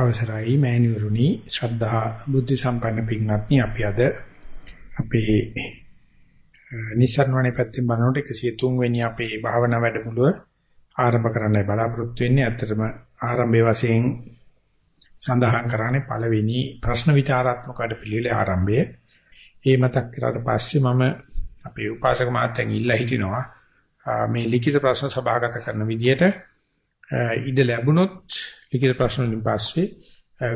අවසරයි මෑණිවරුනි ශ්‍රද්ධා බුද්ධ සම්පන්න පින්වත්නි අපි අද අපේ නිසරණවනේ පැත්තෙන් බලනකොට 103 වෙනි අපේ භාවනා වැඩමුළුව ආරම්භ කරන්නයි බලාපොරොත්තු වෙන්නේ. ඇත්තටම ආරම්භයේ වශයෙන් සඳහන් කරන්නේ පළවෙනි ප්‍රශ්න විචාරාත්මක වැඩපිළිවෙලේ ආරම්භය. ඒ මතක් කරාට පස්සේ මම අපේ උපාසක මහත්තයන් ඉල්ලා හිටිනවා මේ ලිඛිත ප්‍රශ්න සභාගත කරන විදිහට ඉඩ ලැබුණොත් ලිඛිත ප්‍රශ්න වලින් පස්සේ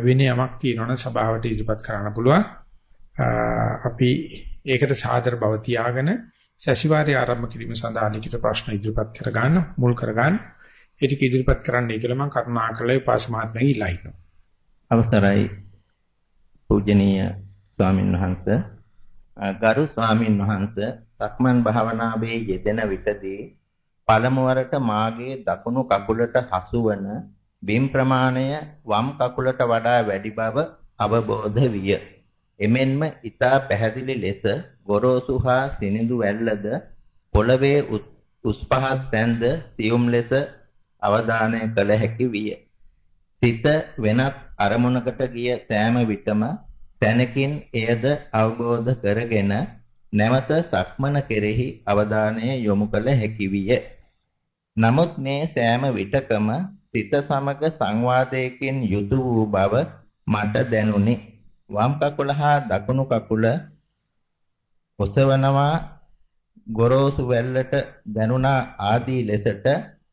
වෙන යමක් තියෙනවනම් සභාවට ඉදිරිපත් කරන්න පුළුවන්. අපි ඒකට සාදර බව තියාගෙන සැසිවාරය ආරම්භ කිරීම සඳහා ලිඛිත ප්‍රශ්න ඉදිරිපත් කර ගන්න මුල් කර ගන්න. ඒ ටික ඉදිරිපත් කරන්නයි කියලා මම කරුණාකරලා උපාසමාත්මෙන් ඉල්ලා හිටිනවා. අවසරයි පූජනීය ස්වාමින් වහන්සේ ගරු ස්වාමින් වහන්සේ සක්මන් භාවනාවේ යෙදෙන විටදී පළමුවරට මාගේ දකුණු කකුලට හසුවන බිම් ප්‍රමාණය වම් කකුලට වඩා වැඩි බව අවබෝධ විය. එමෙන්ම ඊතා පැහැදිලි ලෙස ගොරෝසු හා සිනිඳු වැල්ලද පොළවේ උස් පහත් තැන්ද සියුම් ලෙස අවධානය කළ හැකි විය. සිත වෙනත් අරමුණකට ගිය සෑම විටම තැනකින් එයද අවබෝධ කරගෙන නැවත සක්මන කෙරෙහි අවධානය යොමු කළ හැකි විය. නමුත් මේ සෑම විටකම සිත සමග සංවාදයකින් යුතු වූ බව මට දැනුනි. වම් කකුල හා දකුණු කකුල ඔසවනවා ගොරෝසු වැල්ලට දැනුණා ආදී ලෙසට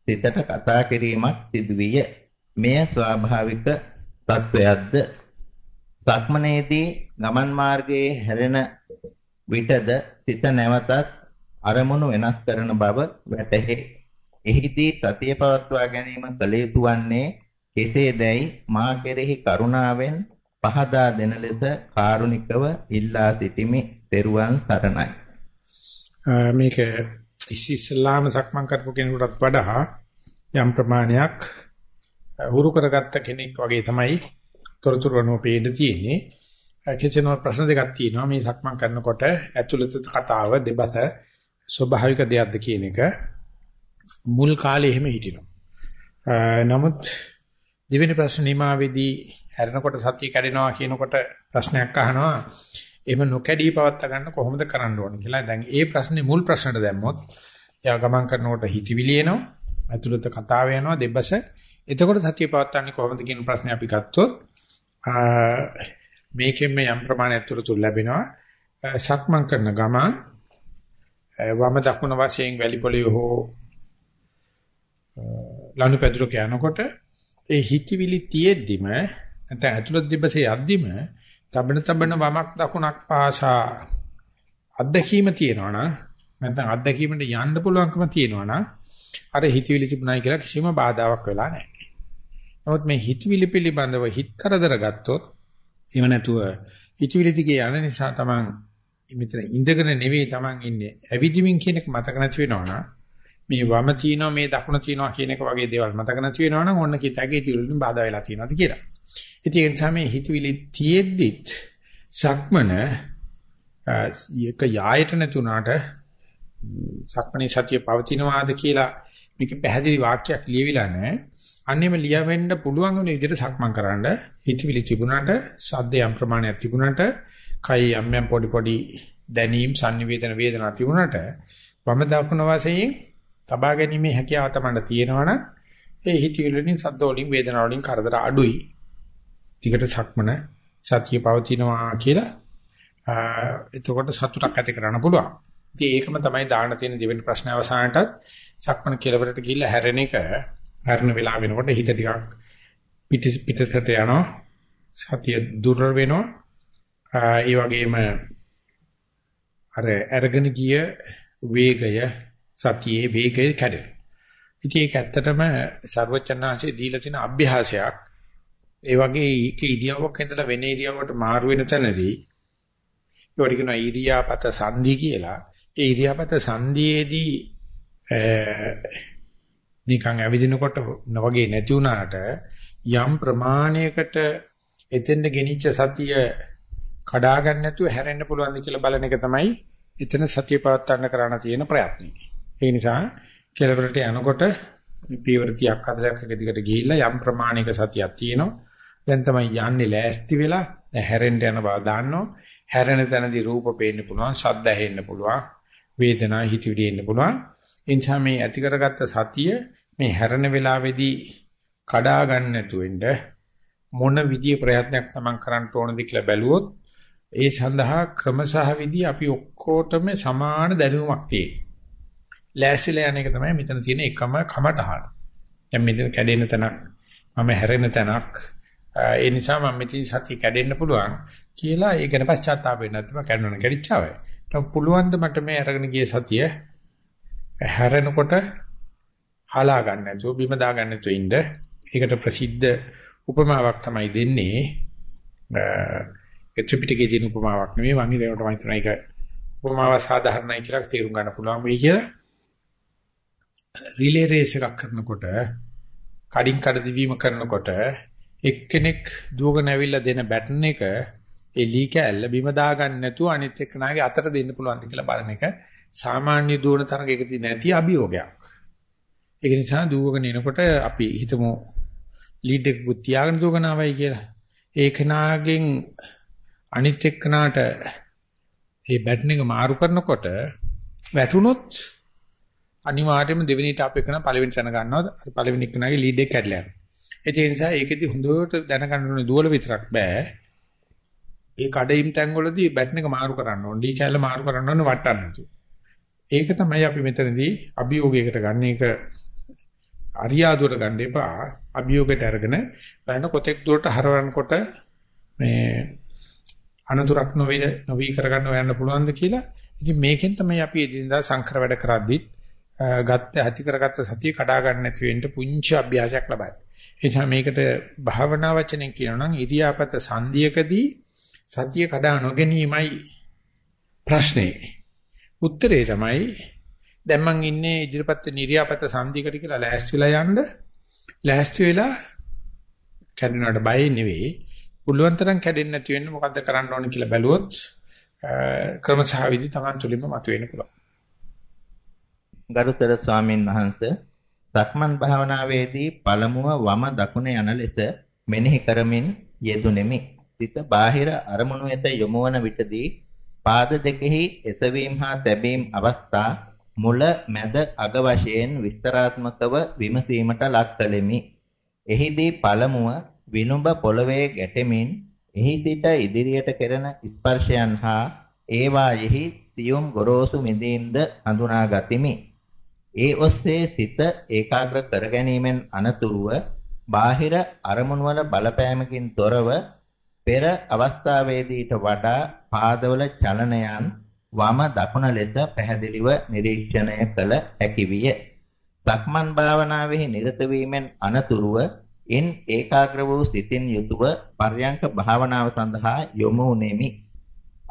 සිතට කතා කිරීමක් සිදුවිය. මෙය ස්වාභාවික තත්වයක්ද සක්මනේදී ගමන් මාර්ගයේ හැරෙන විටද සිත නැවතත් අරමුණු වෙනස් කරන බව වැටහේ. එහිදී සතිය පවත්වා ගැනීම කළ යුතු වන්නේ කෙසේදැයි මා කෙරෙහි කරුණාවෙන් පහදා දෙන ලෙස කාරුණිකව ඉල්ලා සිටිමි. ත්වන් සරණයි. මේක ඉස්ලාම සක්මන් කරපු කෙනෙකුටත් වඩා යම් ප්‍රමාණයක් හුරු කරගත්ත කෙනෙක් වගේ තමයි තොරතුරු වනෝ පේන්න තියෙන්නේ. කිසිනෝ ප්‍රශ්න දෙකක් තියෙනවා මේ සක්මන් කරනකොට ඇතුළත කතාව දෙබස ස්වභාවික දෙයක්ද කියන එක මුල් කාලේ එහෙම හිටිනවා. නමුත් දෙවෙනි ප්‍රශ්න නිමාවේදී හැරෙනකොට සතිය කැඩෙනවා කියනකොට ප්‍රශ්නයක් අහනවා එහෙම නොකැඩී පවත්වා ගන්න කොහොමද කරන්න ඕන කියලා. දැන් ඒ ප්‍රශ්නේ මුල් ප්‍රශ්නට දැම්මොත් යා ගමන් කරනකොට හිතවිලි එනවා, ඇතුළත කතාව යනවා දෙබස. එතකොට සතිය පවත්වන්නේ කොහොමද කියන ප්‍රශ්නේ අපි ගත්තොත් මේකෙන් මේ යම් ප්‍රමාණයක් තුරතුරු ලැබෙනවා. සක්මන් කරන ගමන් වම දකුණ වශයෙන් වැලි පොළේ හෝ ලනුපැදුරක යනකොට ඒ හිතවිලි තියෙද්දිම නැත්නම් ඇතුළත දිබසේ යද්දිම තබන තබන වමක් දකුණක් පාසා අත්දැකීම තියෙනවා නම් නැත්නම් අත්දැකීමට යන්න පුළුවන්කම තියෙනවා නම් අර හිතවිලි තිබුණයි කියලා කිසිම බාධාවක් වෙලා නැහැ. නමුත් මේ හිතවිලි පිළිබඳව හිත කරදර ගත්තොත් එහෙම නැතුව හිතවිලි දිගේ යන නිසා තමන් මෙතන ඉඳගෙන නෙවෙයි තමන් ඉන්නේ ඇවිදිමින් කියන එක මතක නැති වෙනවනම් මේ වම තියනවා මේ දකුණ තියනවා කියන එක වගේ දේවල් මතක නැති වෙනවනම් ඔන්න කිතගේ තිරුලින් බාධා වෙලා තියෙනවාද කියලා. ඉතින් ඒ නිසා මේ හිතවිලි තියෙද්දිත් සක්මන එක යායට නැතුණාට සක්මණේ සතිය පවතිනවාද කියලා මේක පැහැදිලි වාක්‍යයක් ලියවිලා නැහැ. අන්නේම ලියවෙන්න පුළුවන් වෙන විදිහට සක්මන් කරන්න හිතවිලි තිබුණාට සද්ද යම් ප්‍රමාණයක් තිබුණාට කයි යම් යම් පොඩි පොඩි දැනීම් sannivedana වේදනා තිබුණාට වම දකුණ වශයෙන් තබා ගැනීමේ හැකියාව තමයි තියෙනවනම් ඒ හිතවිලි වලින් සද්ද වලින් වේදනා වලින් කරදර අඩුයි. ටිකට සක්මන සතිය පවතිනවා කියලා එතකොට සතුටක් ඇති කරන්න පුළුවන්. ඉතින් ඒකම තමයි දාන්න තියෙන දෙවෙනි ප්‍රශ්න අවසානටත් සක්මන කෙලවරට ගිහිල්ලා හැරෙන එක හැරෙන වෙලාව වෙනකොට හිත ටිකක් පිට පිටතට යනවා. සතිය දුර වෙනවා. ඒ වගේම අර අරගෙන ගිය වේගය සතියේ වේගය කැඩෙනවා. ඉතින් ඒක ඇත්තටම ਸਰවචන්නාංශයේ දීලා තියෙන අභ්‍යාසයක්. ඒ වගේ එක ඉරියව්වක් ඉඳලා වෙන ඉරියව්වට මාරු වෙන තැනදී ඒවට කියනවා ඉරියාපත සංදි කියලා. ඒ ඉරියාපත සංදියේදී නිකන් ඇවිදිනකොට වගේ නැති වුණාට යම් ප්‍රමාණයකට එතෙන්ද ගෙනිච්ච සතිය කඩා ගන්න නැතුව හැරෙන්න පුළුවන්ද කියලා බලන එක තමයි එතන සතිය පවත්වන්න කරන්න තියෙන ප්‍රයත්නය. ඒ නිසා කෙලවරට යනකොට පීවර 30ක් 40ක් එක දිගට ගිහිල්ලා යම් ප්‍රමාණයක සතියක් තියෙනවා. දැන් තමයි යන්නේ ලෑස්ති වෙලා දැන් හැරෙන්න යන බව දාන්නවා. හැරෙන තැනදී රූප පේන්න පුළුවන්, ශබ්ද ඇහෙන්න පුළුවන්, වේදනා හිතවිලි එන්න පුළුවන්. ඒ නිසා මේ ඇති කරගත්ත සතිය මේ හැරෙන වෙලාවේදී කඩා ගන්න නැතුව ඉන්න මොන විදිය ප්‍රයත්නයක් තමන් කරන්න ඕනද කියලා බැලුවොත් ඒ සඳහා ක්‍රමසහ විදි අපි ඔක්කොටම සමාන දැනුමක් තියෙනවා. ලෑස්තිලා යන එක තමයි මෙතන තියෙන එකම කමටහන. දැන් මෙතන කැඩෙන තැනක් මම හැරෙන තැනක් ඒ නිසා මම මෙතන සතිය කැඩෙන්න පුළුවන් කියලා ඒ ගැන පශ්චාත්තාප වෙන්න නැත්නම් කැඩෙනවන කැඩිච්චාවයි. ඒක පුළුවන් ද මට මේ අරගෙන ගිය සතිය හැරෙනකොට හලා ගන්න නැතුව බිම දා ගන්න නැතුව ඉන්න. ඒකට ප්‍රසිද්ධ උපමාවක් තමයි දෙන්නේ. ඒ ත්‍රිපිටකයේ තියෙන උපමාවක් නෙමෙයි මම ඊළඟට මම හිතන එක උපමාව සාධාරණයි කියලා තේරුම් ගන්න පුළුවන් වෙයි කියලා. රිලේ රේස් එකක් කරනකොට කඩින් කඩ දිවීම කරනකොට එක්කෙනෙක් දුවගෙන ඇවිල්ලා දෙන බැටන් එක එලි කැල්ල බිම දාගන්න නැතුව අනිත් එක්කනාගේ අතට දෙන්න පුළුවන්ද කියලා බලන එක සාමාන්‍ය දුවන තරඟයකදී නැති අභියෝගයක්. ඒක නිසා දුවගෙන එනකොට අපි හිතමු ලීඩ් එක පුතියාගෙන දුවගෙන ආවයි කියලා. ඒකනාගෙන් අනිත් එක්කනාට මේ බැටන් එක මාරු කරනකොට වැටුනොත් අනිවාර්යයෙන්ම දෙවෙනි ටාප් එක කරන පළවෙනි තැන ගන්නවා පළවෙනි එක්කනාගේ ලීඩ් එක කැඩලා යනවා. ඒ නිසා ඒකෙදි හොඳට දැනගන්න ඕනේ දුවල විතරක් බෑ. ඒ කඩයිම් තැන් වලදී බැටන් එක මාරු කරන්න ඕනේ. ඩී කැල්ල මාරු කරන්න ඕනේ වටන්න නැතුව. ඒක තමයි අපි මෙතනදී අභියෝගයකට ගන්න එක අරියාදුවට ගන්න එපා. අභියෝගයට අරගෙන බලන්න කොතෙක් දුරට හරවනකොට මේ අනතුරක් නොවේ නොවි කරගන්න හොයන්න පුළුවන්ද කියලා. ඉතින් මේකෙන් තමයි අපි එදිනදා සංකර වැඩ කරද්දිත් ගත්ත ඇති කරගත්ත සතිය කඩා ගන්න නැති වෙන්න පුංචි අභ්‍යාසයක් ලබයි. ඒ නිසා මේකට භාවනා වචනෙන් කියනවා නම් ඉරියාපත සංධියකදී සතිය කඩා නොගැනීමයි ප්‍රශ්නේ. උත්තරේ තමයි දැන් මං ඉන්නේ ඉදිරිපත් වෙන ඉරියාපත සංධියකට කියලා ලෑස්ති වෙලා යන්න. ලෑස්ති වෙලා කැඩෙනවට බය නෙවෙයි. පුළුවන් තරම් කැඩෙන්නේ නැති වෙන්න මොකද්ද කරන්න ඕන කියලා බැලුවොත් ක්‍රමසහ විදි Taman තුලින්ම මතුවෙන්න පුළුවන්. ගරුතර ස්වාමින් වහන්සේ සක්මන් භාවනාවේදී පළමුව වම දකුණ යන ලෙස මෙනෙහි කරමින් යෙදුණෙමි. සිත බාහිර අරමුණු වෙත යොමු වන විටදී පාද දෙකෙහි එසවීම හා තැබීම් අවස්ථා මුල මැද අග වශයෙන් විස්තරාත්මකව විමසීමට ලක් කළෙමි. එහිදී පළමුව විනුඹ පොළවේ ගැටෙමින් එහි සිට ඉදිරියට කෙරෙන ස්පර්ශයන් හා ඒවායෙහි සියුම් ගොරෝසු මිදීම්ද හඳුනා ගතිමි. ඒ ඔස්සේ සිත ඒකාග්‍ර කර ගැනීමෙන් අනතුරුව බාහිර අරමුණු වල බලපෑමකින් තොරව පෙර අවස්ථාවේදීට වඩා පාදවල චලනයන් වම දකුණ ලෙස පැහැදිලිව නිරීක්ෂණය කළ හැකි විය. සක්මන් භාවනාවෙහි නිරත වීමෙන් අනතුරුව ඉන් ඒකාග්‍ර වූ සිතින් යුතුව පර්යංක භාවනාව සඳහා යොමු වුනේමි.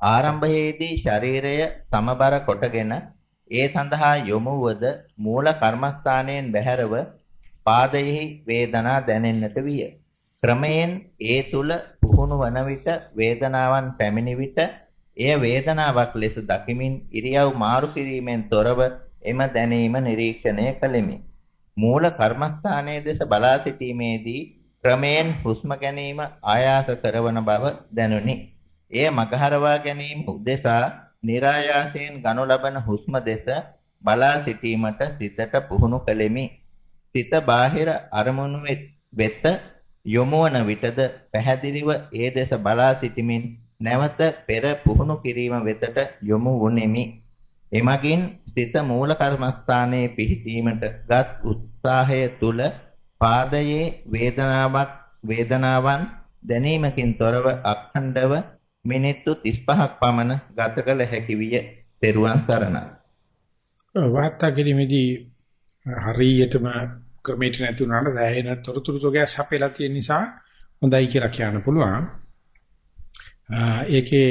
ආරම්භයේදී ශරීරය සමබර කොටගෙන ඒ සඳහා යොමු වද මූල කර්මස්ථානයෙන් බැහැරව පාදයෙහි වේදනා දැනෙන්නට විය. ක්‍රමයෙන් ඒ තුල පුහුණු වන විට වේදනාවන් පැමිණි විට එය වේදනාවක් ලෙස දකිමින් ඉරියව් මාරු කිරීමෙන් තොරව එම දැනීම නිරීක්ෂණය කළෙමි. මූල කර්මස්ථානයේ දෙස බලා සිටීමේදී ක්‍රමයෙන් හුස්ම ගැනීම ආයාස කරවන බව දැනුනි. එය මගහරවා ගැනීම උදෙසා નિરાයාසයෙන් ගනු ලබන හුස්ම දෙස බලා සිටීමට සිතට පුහුණු කළෙමි. සිත බාහිර අරමුණු වෙත යොමු වන විටද පැහැදිලිව ඒ දෙස බලා සිටමින් නැවත පෙර පුහුණු කිරීම වෙතට යොමු වුනිමි. එමගින් සිත මූල කර්මස්ථානයේ පිහිටීමට ගත් උත්සාහය තුල පාදයේ වේදනාවක් වේදනාවන් දැනීමකින් තොරව අඛණ්ඩව මිනිත්තු 35ක් පමණ ගත කළ හැකි විය. තෙරුවන් සරණයි. වාර්තා කිරීමේදී හරියටම ක්‍රමයට නැති වුණාට දැහැෙන තොරතුරු තෝගයක් සපයලා තියෙන නිසා හොඳයි කියලා කියන්න පුළුවන්. ඒකේ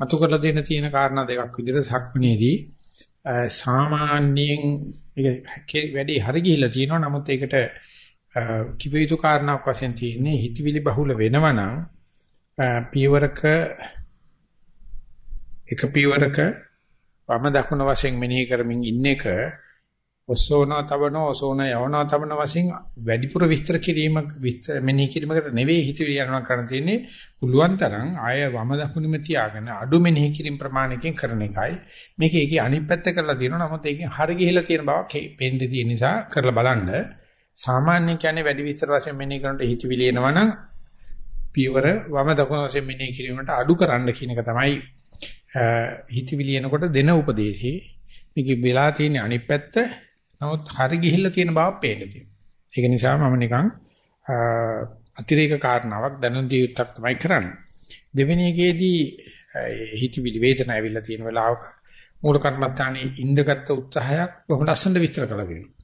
අතු කරලා දෙන්න තියෙන කාරණා දෙකක් විදිහට සක්මනේදී සාමාන්‍යයෙන් ඒක වැඩි හරි ගිහිලා තියෙනවා නමුත් ඒකට කිවිතු කාරණාවක් වශයෙන් තියෙන්නේ හිතවිලි බහුල වෙනවනම් පියවරක එක පියවරක වම දකුණ වශයෙන් මෙනෙහි කරමින් ඉන්න එක ඔසෝනා තවන ඔසෝනා යවනා තවන වශයෙන් වැඩිපුර විස්තර කිරීම විස්තර මෙනෙහි කිරීමකට නෙවෙයි හිතවිලි යනවා කරන්න තියෙන්නේ. පුළුවන් තරම් ආය වම දකුණෙම තියාගෙන අඩු මෙනෙහි කිරීම ප්‍රමාණයකින් කරන එකයි. මේක ඒකේ අනිත් පැත්ත කරලා තියෙනවා. නමුත් ඒකෙන් හරි ගිහිලා තියෙන බවක් පෙන්නේ තියෙන නිසා කරලා බලන්න. සාමාන්‍ය කියන්නේ වැඩි විස්තර වශයෙන් මෙනෙහි කරනකොට හිතවිලි එනවනම් පියවර වම දකුණ වශයෙන් මෙනෙහි කිරීමකට අඩු කරන්න කියන එක තමයි හිතවිලි එනකොට දෙන උපදේශي මේක වෙලා තියෙන අනිත් පැත්ත නමුත් හරි ගිහිල්ලා තියෙන බව පේන්න තියෙනවා. ඒක නිසා මම නිකන් අතිරේක කාරණාවක් දැනුම් දිය යුත්තක් තමයි කරන්නේ. දෙවෙනි එකේදී හිතවිලි වේදනාව ඇවිල්ලා තියෙන වෙලාවක මූල කර්මස්ථානයේ ඉඳගත් උත්සාහයක් බොහොම ලස්සනට විස්තර කළා කියනවා.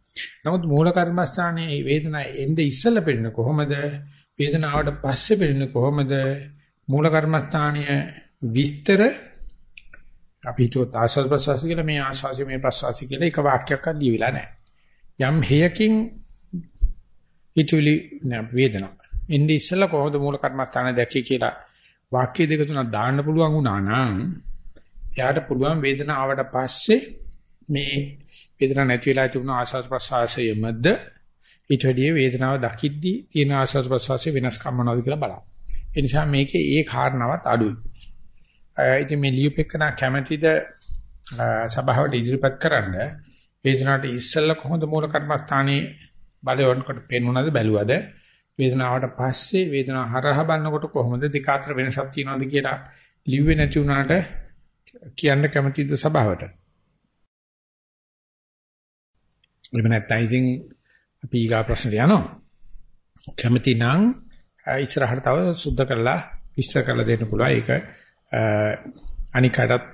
නමුත් මූල කර්මස්ථානයේ වේදනාව එන්නේ ඉස්සෙල්ලා පෙන්නේ කොහොමද? වේදනාවට පස්සේ පෙන්නේ කොහොමද? මූල කර්මස්ථානීය විස්තර අපි හිතුවත් ආස්වාද ප්‍රසවාස කියලා මේ ආස්වාසි මේ ප්‍රසවාසි කියලා එක වාක්‍යයක්වත් දීවිලා නැහැ. යම් හේයකින් හිතුවිලි වේදනාව. ඉන්නේ ඉස්සෙල්ලා කොහොමද මූල කර්මස්ථාන දැක්කේ කියලා වාක්‍ය දෙක තුනක් දාන්න පුළුවන් වුණා නම් එයාට පුළුවන් වේදනාවට පස්සේ මේ වේදනාව නැති වෙලා තිබුණ ආස්වාද ප්‍රසවාසයේමද ඊට වැඩිය වේදනාව දකිද්දී තියෙන ආස්වාද ප්‍රසවාසයේ වෙනස්කම් මොනවද කියලා බලන්න. ඒ නිසා මේකේ ඒ කාරණාවත් අඩුයි. ඉතින් මේ ලියුපෙකන කැමැතිද සභාවට ඉදිරිපත් කරන්න වේදනාවට ඉස්සෙල්ලා කොහොමද මූල කර්මස්ථානයේ බලවන්කොට පෙන්වනද බැලුවද වේදනාවට පස්සේ වේදනාව හරහා බලනකොට කොහොමද දෙක අතර වෙනසක් තියෙනවද කියලා ලිව්වේ නැති වුණාට කියන්න කැමැතිද සභාවට එහෙම නැත්නම් ඉතින් අපි ඊගා ප්‍රශ්නට යනවා කැමැති නම් ඉස්සරහට තව සුද්ධ කරලා විස්තර කරලා දෙන්න පුළුවන් ඒක අනිකටත්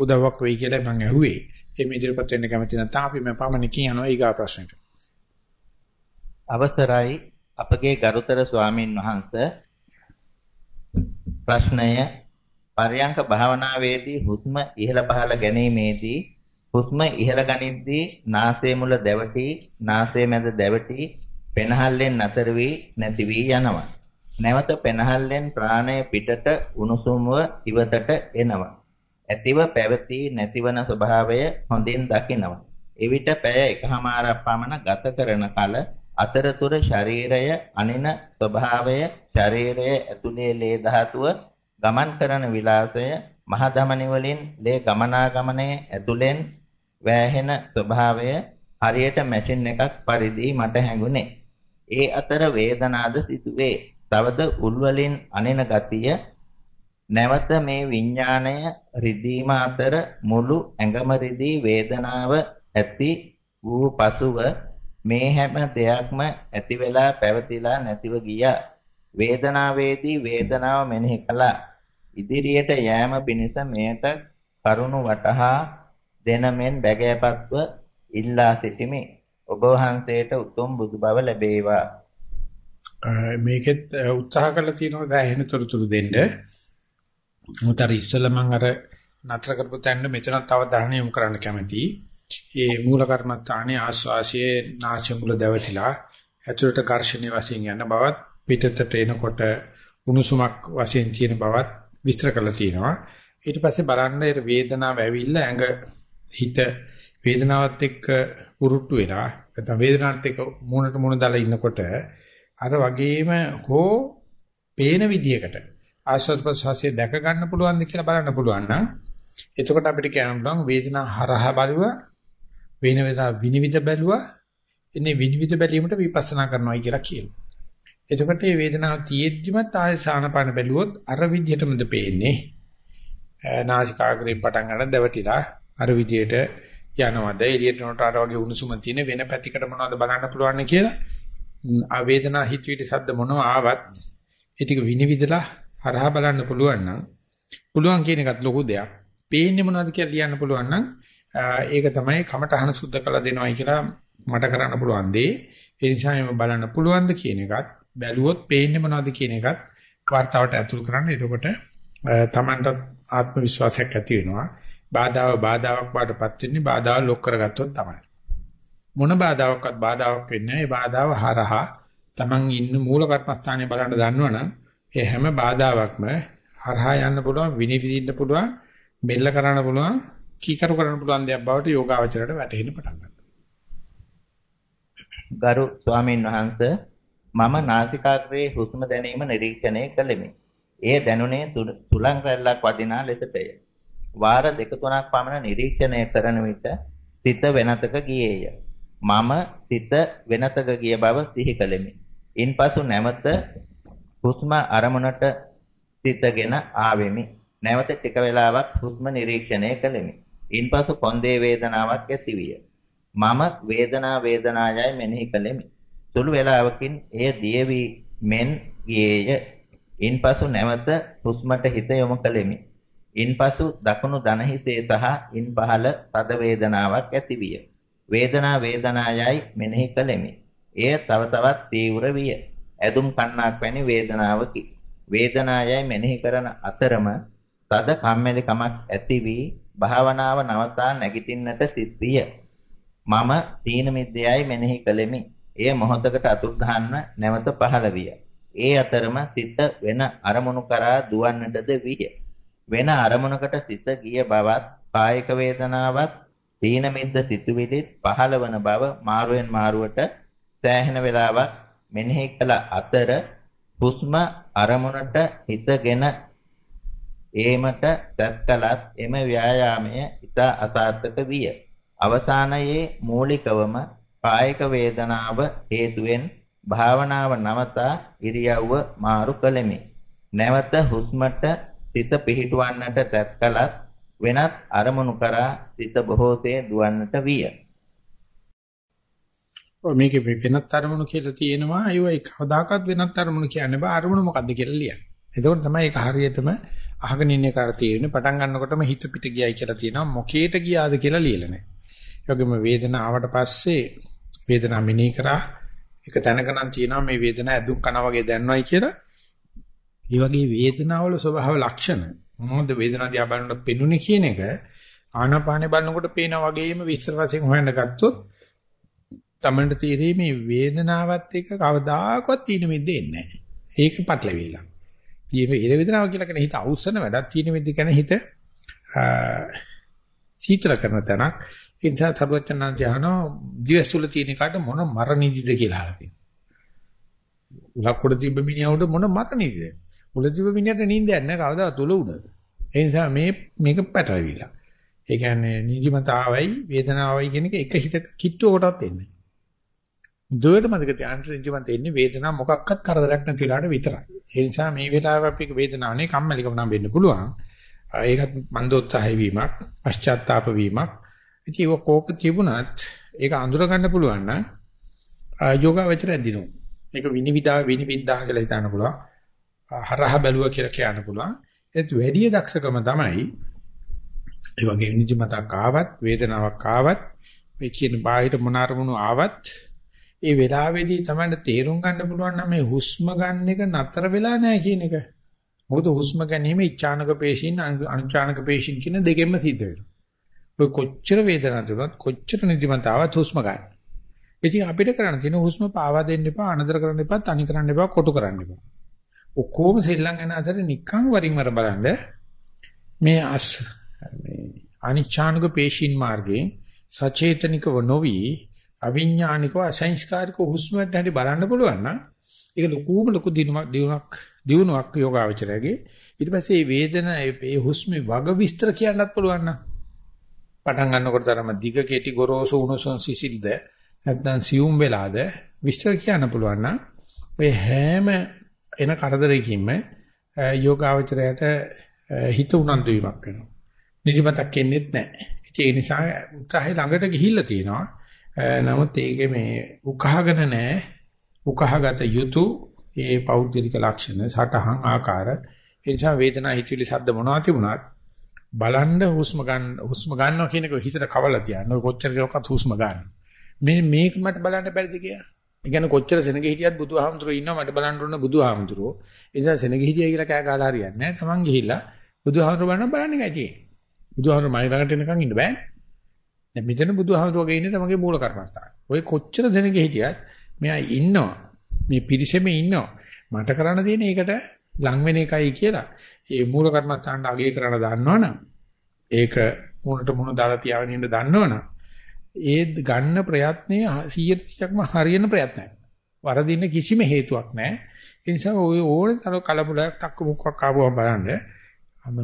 උදව්වක් වෙයි කියලා මම ඇහුවේ. එimhe ඉදිරියපත් වෙන්න කැමති නැත්නම් අපි මම පමණකින් යනවා ඊගා ප්‍රශ්නෙට. අවසරයි අපගේ ගරුතර ස්වාමින් වහන්සේ ප්‍රශ්නය පරයන්ක භාවනාවේදී හුස්ම ඉහළ පහළ ගැනීමේදී හුස්ම ඉහළ ගනිද්දී නාසය මුල දැවටි නාසය මැද දැවටි පෙනහල්ලෙන් නතර වී නැති වී යනවා නැවත පෙනහල්ලෙන් ප්‍රාණය පිටට උණුසුම්ව ඉවතට එනවා. ඇතිව පැවතී නැතිවන ස්වභාවය හොඳින් දකිනවා. එවිට පැය එකහමාරක් පමණ ගත කරන කල අතරතුර ශරීරය අනින ස්වභාවය ශරීරයේ ඇතුලේ ලේ ධාතුව ගමන් කරන විලාසය මහ ධමනි වලින් ලේ ගමනාගමනයේ ඇතුලෙන් වෑහෙන ස්වභාවය හරියට මැෂින් එකක් පරිදි මට හැඟුණේ. ඒ අතර වේදනාද සිදුවේ. තවද උල්වලින් අනෙන ගතිය නැවත මේ විඥාණය රිදීම අතර මුළු ඇඟම රිදී වේදනාව ඇති වූ පසුව මේ හැම දෙයක්ම ඇති වෙලා පැවතිලා නැතිව ගියා වේදනාවේදී වේදනාව මෙනෙහි කළා ඉදිරියට යෑම පිණිස මෙයට කරුණු වටහා දෙන මෙන් බැගෑපත්ව ඉල්ලා සිටිමි ඔබ වහන්සේට උතුම් බුදු බව ලැබේවා මේකෙත් උත්සාහ කරලා තියෙනවා දැහැෙන තොරතුරු දෙන්න. මොකද අර ඉස්සෙල්ලා මම අර නතර කරපු තැන්න මෙතන තව දහණය යොමු කරන්න කැමතියි. ඒ මූල කර්මත්තානේ ආස්වාසියේ නාච මුල දැවටිලා ඇතුළට ඝර්ෂණයේ වශයෙන් යන බවත් පිටතට එනකොට උණුසුමක් වශයෙන් තියෙන බවත් විස්තර කරලා තියෙනවා. ඊට පස්සේ බලන්න ඒ වේදනාව ඇවිල්ලා ඇඟ හිත වේදනාවත් එක්ක උරුට්ටු වෙලා නැත්නම් වේදනාවත් එක්ක මූණට මූණ දාලා ඉන්නකොට අර වගේම හෝ පේන විදියකට ආස්වාද ප්‍රසවාසය දැක ගන්න පුළුවන්ද කියලා බලන්න පුළුවන් නම් එතකොට අපිට කියන්න පුළුවන් වේදනා හරහා බලුවා වෙන වේදනා විනිවිද බැලුවා එන්නේ විනිවිද බැලීමට විපස්සනා කරනවායි කියලා කියනවා. එතකොට මේ වේදනාව තියෙද්දිමත් ආය සානපාන බැලුවොත් අර විදිහටමද පේන්නේ. නාසිකාග්‍රේ පටන් ගන්න දැවටිලා අර විදියට යනවද එළියට නට අර වගේ උණුසුම තියෙන වෙන පැතිකඩ මොනවද බලන්න පුළුවන් කියලා ආවේදනා හිතවිලි සද්ද මොනවා ආවත් ඒ ටික විනිවිදලා හරහා බලන්න පුළුවන් නම් පුළුවන් කියන එකත් ලොකු දෙයක්. පේන්නේ මොනවද කියලා ලියන්න පුළුවන් නම් ඒක තමයි කමටහන සුද්ධ කළ දෙනවයි කියලා මට කරන්න පුළුවන් දේ. ඒ නිසා මම බලන්න පුළුවන්ද කියන එකත් බැලුවොත් පේන්නේ මොනවද කියන එකත් වර්තාවට ඇතුල් කරන්න. එතකොට තමන්ට ආත්ම විශ්වාසයක් ඇති වෙනවා. බාධාව බාධාවක් වඩපත් වෙන්නේ බාධාව ලොක් කරගත්තොත් තමයි. මොන බාධාවක්වත් බාධාවක් වෙන්නේ නැහැ. ඒ බාධාව හරහා Taman ඉන්න මූල කර්මස්ථානයේ බලන්න දන්නවනම් ඒ හැම බාධාවක්ම හරහා යන්න පුළුවන්, විනිවිදින්න පුළුවන්, බෙල්ල කරන්න පුළුවන්, කීකරු කරන්න පුළුවන් දෙයක් බවට යෝගාවචරයට වැටෙන්න පටන් ගන්නවා. ගරු ස්වාමින් වහන්සේ මම නාසිකාග්‍රයේ හුස්ම දැනීම නිරීක්ෂණය කළෙමි. එය දැනුනේ තුලං රැල්ලක් වදිනා ලෙසටය. වාර දෙක තුනක් පමණ නිරීක්ෂණය කරන විට සිත වෙනතක ගියේය. මම සිත වෙනතක ගිය බව සිහි කළෙමි. ඉන්පසු නැවත හුස්ම අරමුණට සිතගෙන ආවෙමි. නැවත ටික වේලාවක් හුස්ම නිරීක්ෂණය කළෙමි. ඉන්පසු කොන්දේ වේදනාවක් ඇතිවිය. මම වේදනා වේදනායයි මෙනෙහි කළෙමි. සුළු වේලාවකින් එය දියවි මෙන් ගියේය. ඉන්පසු නැවත හුස්මට හිත යොමු කළෙමි. ඉන්පසු දකුණු දන හිසේ සහ ඉන් පහළ තද වේදනාවක් ඇතිවිය. වේදනා වේදනායයි මෙනෙහි කළෙමි. එය තව තවත් තීව්‍ර විය. ඇදුම් කන්නක් වැනි වේදනාවකි. වේදනායයි මෙනෙහි කරන අතරම තද කම්මැලි කමක් ඇති වී භාවනාව නවතා නැගිටින්නට සිත්විය. මම තීන මිද්දයයි මෙනෙහි කළෙමි. එය මොහොතකට අතුරුදහන්න නැවත පහළ විය. ඒ අතරම සිත වෙන අරමුණු කරා දුවන්නටද විය. වෙන අරමුණකට සිත ගිය බවත් කායික වේදනාවත් තීන මිද්ද සිතුවිලිත් පහළවන බව මාරුවෙන් මාරුවට සෑහෙන වෙලාවක් මෙනෙහි කළ අතර හුස්ම අරමුණට හිතගෙන ඒමට දැක්කලත් එම ව්‍යායාමය ඉතා අසාර්ථක විය. අවසානයේ මූලිකවම කායික වේදනාව හේතුවෙන් භාවනාව නවතා ඉරියව්ව මාරු කළෙමි. නැවත හුස්මට සිත පිහිටුවන්නට දැක්කලත් වෙනත් අරමුණු කරා සිත බොහෝසේ දුවන්නට විය. මේකේ වෙනත් අරමුණු කියලා තියෙනවා. ඒවයි කවදාකවත් වෙනත් අරමුණු කියන්නේ බෑ. අරමුණ මොකද්ද කියලා ලියන්න. එතකොට තමයි ඒක හරියටම අහගෙන ඉන්න එකට තේරෙන්නේ. පටන් ගන්නකොටම හිත පිට ගියයි කියලා තියෙනවා. මොකේට ගියාද කියලා ලියලා නැහැ. ඒ වගේම වේදනාවට පස්සේ වේදනාව මෙනෙහි කරා එක තැනක නම් තියෙනවා මේ වේදනාව ඇදුම් කන වගේ දැනනවායි කියලා. ඒ වගේ වේදනාවල ස්වභාව ලක්ෂණ මොනවද වේදනාව දිහා බලනකොට පෙනුනේ කියන එක ආනාපානේ බලනකොට පේනා වගේම විස්තර වශයෙන් හොයන්න ගත්තොත් තමන්ට තේරෙයි මේ වේදනාවත් එක්ක කවදාකවත් තීන මිද්දේ එන්නේ නැහැ. ඒක පටලවිල්ල. මේ ඉර වේදනාව කියලා කියන හිත අවසන වැඩක් තීන මිද්ද කියන හිත සීතල කරන තැනක්. ඒ නිසා සර්වචනන් ජහනෝ දිවසුල තියෙන කාට මොන මරණීදිද කියලා අහලා තියෙනවා. උලක්කොඩ තිබ්බ මිනිහවට මොන මරණීදිද? උල තිබ්බ මිනිහට නිින්දයක් නැහැ කවදා තුල උඩ. ඒ නිසා මේ මේක පැටලවිලා. ඒ කියන්නේ නිදිමතාවයි වේදනාවයි කියන එක එක හිත කිට්ටුවකටත් එන්නේ. දුවට මතක තියාගන්න නිදිමත එන්නේ වේදනාව මොකක්වත් කරදරයක් නැති වෙලාවට විතරයි. ඒ නිසා මේ වෙලාවේ අපි වේදනාවනේ කම්මැලිකම නම් වෙන්න පුළුවන්. ඒකත් මන්දෝත්සාහය වීමක්, පශ්චාත්තාප වීමක්. ඉතින් ඒක කෝක තිබුණත් ඒක අඳුර ගන්න පුළුවන් නම් යෝගාවචරය දිනුම්. ඒක විනිවිදා විනිවිදා කියලා හිතන්න පුළුවන්. හරහ බැලුවා කියලා කියන්න පුළුවන්. ඒත් වැඩි දක්ෂකම තමයි ඒ වගේ නිදිමතක් ආවත් වේදනාවක් ආවත් මේ කියන බාහිර මොන අරමුණු ආවත් ඒ වෙලාවේදී තමයි තේරුම් ගන්න පුළුවන් නම් මේ හුස්ම ගන්න එක නතර වෙලා නැහැ කියන එක. මොකද හුස්ම ගැනීම ඉච්ඡානක පේශින් අනුචානක පේශින් කියන දෙකෙන්ම සිද්ධ වෙනවා. ඔය කොච්චර වේදනාවක් තිබුණත් කොච්චර නිදිමත ආවත් හුස්ම ගන්න. ඉතින් අපිට කරන්න තියෙන හුස්ම පාවා දෙන්න එපා, අනදර කරන්න එපා, තනි කරන්න එපා, කොටු කරන්න එපා. ඔක්කොම සෙල්ලම් යන අතර නිකන් වරින් වර බලන්න මේ අස් මේ අනිච්ඡානුක පේශින් මාර්ගයෙන් සචේතනිකව නොවි අවිඥානිකව අසංස්කාරික හුස්මට හැටි බලන්න පුළුවන් නම් ඒක ලොකුම ලොකු දිනුවක් දිනුවක් දිනුවක් යෝගාවචරයගේ. ඊට පස්සේ මේ වේදන මේ හුස්මේ වග විස්තර කියන්නත් පුළුවන් නම්. පටන් ගන්නකොට තරම දිග කෙටි ගොරෝසු උණුසුම් සිසිල්ද නැත්නම් සියුම් වෙලාද විස්තර කියන්න පුළුවන් නම් ඔය හැම එන කරදරයකින්ම යෝගාවචරයට හිත උනන්දු වීමක් වෙනවා. නිදිමතක් එන්නේත් නැහැ. ඒ නිසා උත්සාහය ළඟට ගිහිල්ලා තියෙනවා. නමුත් ඒකේ මේ උකහාගෙන නැහැ. උකහාගත යුතු ඒ පෞද්ගලික ලක්ෂණ සටහන් ආකාර ඒ නිසා වේදනා හිතවිලි සද්ද මොනවා තිබුණත් බලන්න හුස්ම ගන්න හුස්ම ගන්නවා කියන එක හිතට කවලා තියන්න. ඔය කොච්චර කෙනෙක්වත් හුස්ම ගන්න. මේ මේක මට බලන්න බැරිද කියලා. ඒ කියන්නේ කොච්චර සෙනග හිටියත් බුදුහාමුදුරුවෝ ඉන්නවා මට බලන්න ඕන බුදුහාමුදුරුවෝ. ඒ නිසා සෙනග හිටියයි කියලා කෑ ගහලා හරියන්නේ නැහැ. Taman ගිහිල්ලා බුදුහාමුදුරුවෝ බලන්න බලන්න එකයි තියෙන්නේ. බුදුහාමුදුරුවෝ මයි ළඟට එනකන් ඉන්න බෑනේ. දැන් මෙතන බුදුහාමුදුරුවෝගේ ඉන්නේ තමගේ මූල කර්මස්ථාන. ඔය කොච්චර සෙනග හිටියත් මෙයා ඉන්නවා. මේ පිරිසෙම ඉන්නවා. මට කරන්න තියෙන්නේ ඒකට ලං වෙන එකයි කියලා. ඒ මූල කර්මස්ථානට අගය කරලා දන්නවනම් ඒක මුණට මුණ දාලා තියාගෙන ඉන්න දන්නවනම් ඒ ගන්න ප්‍රයත්නය 100%ක්ම හරියන ප්‍රයත්නයක්. වරදින්න කිසිම හේතුවක් නැහැ. ඒ නිසා ඔය ඕනේ තර කලබලයක් තක්ක මුක්කක් ආවම බලන්න.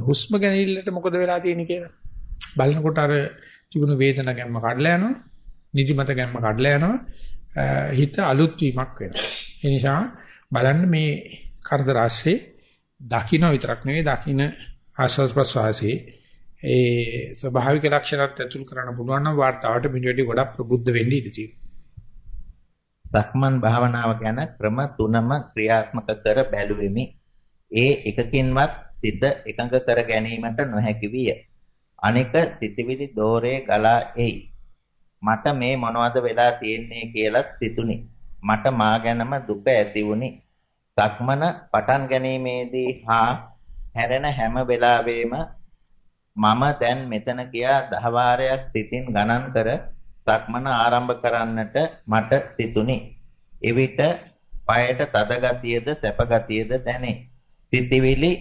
හුස්ම ගැනීමලට මොකද වෙලා තියෙන්නේ කියලා. බලනකොට අර තිබුණු වේදන ගැම්ම කඩලා යනවා. නිදිමත ගැම්ම කඩලා යනවා. හිත අලුත් වීමක් වෙනවා. ඒ නිසා බලන්න මේ කරදර ASCII දකින්න විතරක් නෙවෙයි දකින්න ආස්වාස් ප්‍රසවාසී ඒ ස්වභාවික ලක්ෂණات ඇතුල් කරන්න පුළුවන් නම් වාර්තාවට මිනිවෙඩි ගොඩක් ප්‍රබුද්ධ වෙන්න ඉඩ තියෙනවා. සක්මන් භාවනාව ගැන ක්‍රම තුනම ක්‍රියාත්මක කර බැලුවෙමි. ඒ එකකින්වත් සිත එකඟ කර ගැනීමට නොහැකි විය. අනෙක සිතවිලි දෝරේ ගලා එයි. මට මේ මොනවද වෙලා තියෙන්නේ කියලා සිතුනි. මට මා ගැනම දුක ඇති වුනි. සක්මන පටන් ගැනීමේදී හා හැරෙන හැම වෙලාවෙම මම දැන් මෙතන කියා දහ වාරයක් සිතින් ගණන් කර සක්මන ආරම්භ කරන්නට මට සිතුනි. එවිට পায়ට තද ගතියද සැප ගතියද දැනේ. සිතවිලි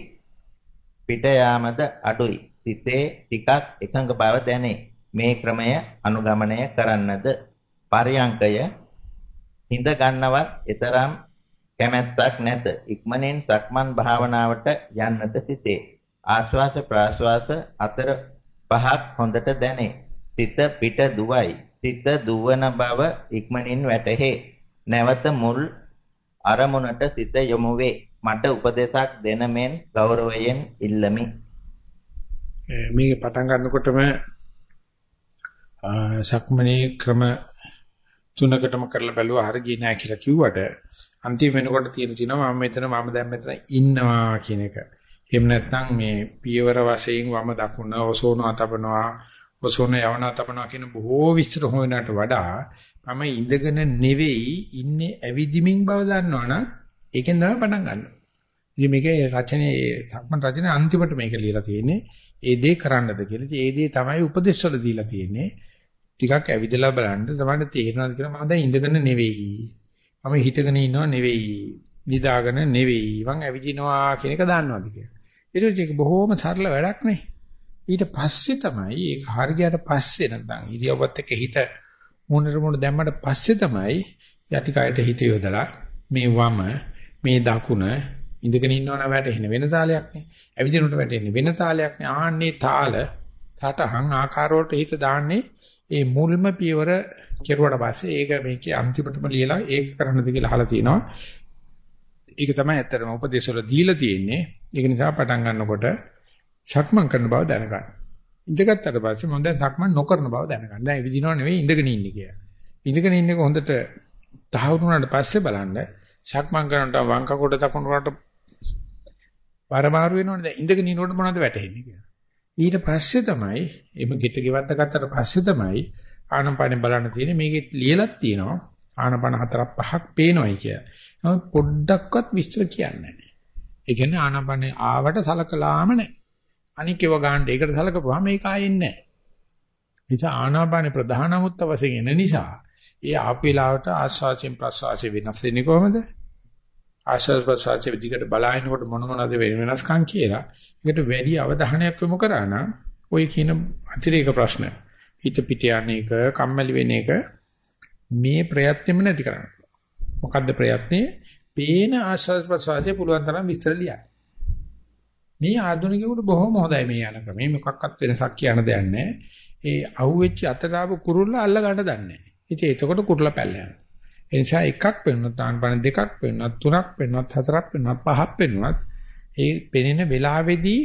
පිට යාමද අඩුයි. සිතේ ටිකක් එකඟ බව දැනේ. මේ ක්‍රමය අනුගමනය කරන්නද පරියංකය හිඳ ගන්නවත් ඊතරම් කැමැත්තක් නැත. ඉක්මනින් සක්මන් භාවනාවට යන්නට සිටේ. ආශ්වාස ප්‍රාශ්වාස අතර පහක් හොඳට දැනේ. සිත පිට දුවයි. සිත දුවන බව ඉක්මනින් වැටහේ. නැවත මුල් අරමුණට සිත යොමු වේ. මට උපදේශක් දෙන මෙන් ගෞරවයෙන් ඉල්ලමි. මේක පටන් ගන්නකොටම සක්මනේ ක්‍රම තුනකටම කරලා බැලුවා හරිය නෑ කියලා කිව්වට අන්තිම වෙනකොට තියෙන තියෙනවා මම මෙතන මම දැන් මෙතන ඉන්නවා කියන එක. එහෙම නැත්නම් මේ පියවර වශයෙන් වම දකුණ ඔසෝනවා තබනවා ඔසෝන යවනවා තබනවා කියන බොහෝ විස්තර හොයනට වඩා මම ඉඳගෙන නෙවෙයි ඉන්නේ ඇවිදිමින් බව දන්නවනම් ඒකෙන් තමයි පටන් ගන්න. ඉතින් මේකේ රචනයේ සක්මන් රචනයේ අන්තිමට මේක ලියලා තියෙන්නේ ඒ දේ කරන්නද කියලා. ඉතින් ඒ දේ තමයි උපදේශ වල දීලා තියෙන්නේ. ටිකක් ඇවිදලා බලන්න තමයි තේරෙනවද කියලා මම දැන් ඉඳගෙන නෙවෙයි. මම හිටගෙන ඉන්නව නෙවෙයි. නිදාගෙන නෙවෙයි. මං ඇවිදිනවා කියන එක දන්නවද කියලා. ඒක බොහොම සරල වැඩක් නේ. ඊට පස්සේ තමයි ඒක හරියට පස්සේ නැත්නම් ඉරියව්වත් එක්ක හිත මොනතර මොන දැම්මට පස්සේ තමයි යටි කයට හිත යොදලා මේ වම මේ දකුණ ඉඳගෙන ඉන්නවනම් වැටෙන වෙන තාලයක් නේ. ඇවිදිනකොට වැටෙන්නේ වෙන තාලයක් නේ. ආන්නේ තාල තටහන් ආකාර වලට හිත දාන්නේ ඒ මුල්ම පියවර කෙරුවට පස්සේ ඒක මේකේ අන්තිමටම ලියලා ඒක කරන්නද කියලා අහලා තිනවා. ඒක තමයි ඇත්තටම උපදේශ වල දීලා තියෙන්නේ. ඒක නිසා පටන් ගන්නකොට සක්මන් කරන බව දැනගන්න. ඉඳගත්තට පස්සේ මම දැන් සක්මන් නොකරන බව දැනගන්න. දැන් විදිනව නෙවෙයි ඉඳගෙන ඉන්නේ කියලා. ඉඳගෙන ඉන්නක හොඳට තහවුරු වුණාට පස්සේ බලන්න සක්මන් කරනකොට වංක කොට දකුණු කොට බරමාරු වෙනවනේ. දැන් ඉඳගෙන ඉන්නකොට මොනවද වැටෙන්නේ කියලා. ඊට පස්සේ තමයි එම ගෙට ගෙවත්ත ගත්තට පස්සේ තමයි ආනපානෙ බලන්න තියෙන්නේ මේකෙත් ලියලක් තියෙනවා ආනපාන හතරක් පහක් පේනවායි කියලා. නමුත් පොඩ්ඩක්වත් විස්තර කියන්නේ නැහැ. ඒ කියන්නේ ආනපානෙ ආවට සලකලාම නැහැ. අනිකේව ගන්න ඒකට සලකපුවාම මේක ආයෙන්නේ නැහැ. නිසා ආනාපානෙ ප්‍රධානමුත්ත වශයෙන් එන නිසා ඒ ආපු වෙලාවට ආස්වාචෙන් ප්‍රසවාසයෙන් වෙනස් වෙන්නේ කොහොමද? ආශ්වාස ප්‍රශ්වාසයේ දිගට බලහිනකොට මොන මොනවද වෙනස්කම් කියලා ඒකට වැඩි අවධානයක් යොමු කරා නම් ওই කියන අතිරේක ප්‍රශ්න හිත පිට යන එක කම්මැලි වෙන එක මේ ප්‍රයත්නෙම නැති කරන්න. මොකද්ද ප්‍රයත්නේ? පේන ආශ්වාස ප්‍රශ්වාසයේ පුළුවන් තරම් විස්තර ලියන්න. මේ ආධුනිකයෙකුට බොහොම හොඳයි මේ යන ක්‍රමය. මොකක්වත් වෙනසක් කියන දෙයක් නැහැ. ඒ අහුවෙච්ච අතට ආපු කුරුල්ල අල්ල ගන්න දන්නේ නැහැ. ඉතින් එතකොට කුරුල්ල පැල්ල යනවා. ඒ නිසා එකක් වෙන්නත් ආනපන දෙකක් වෙන්නත් තුනක් වෙන්නත් හතරක් වෙන්නත් පහක් වෙන්නත් ඒ පෙනෙන වෙලාවේදී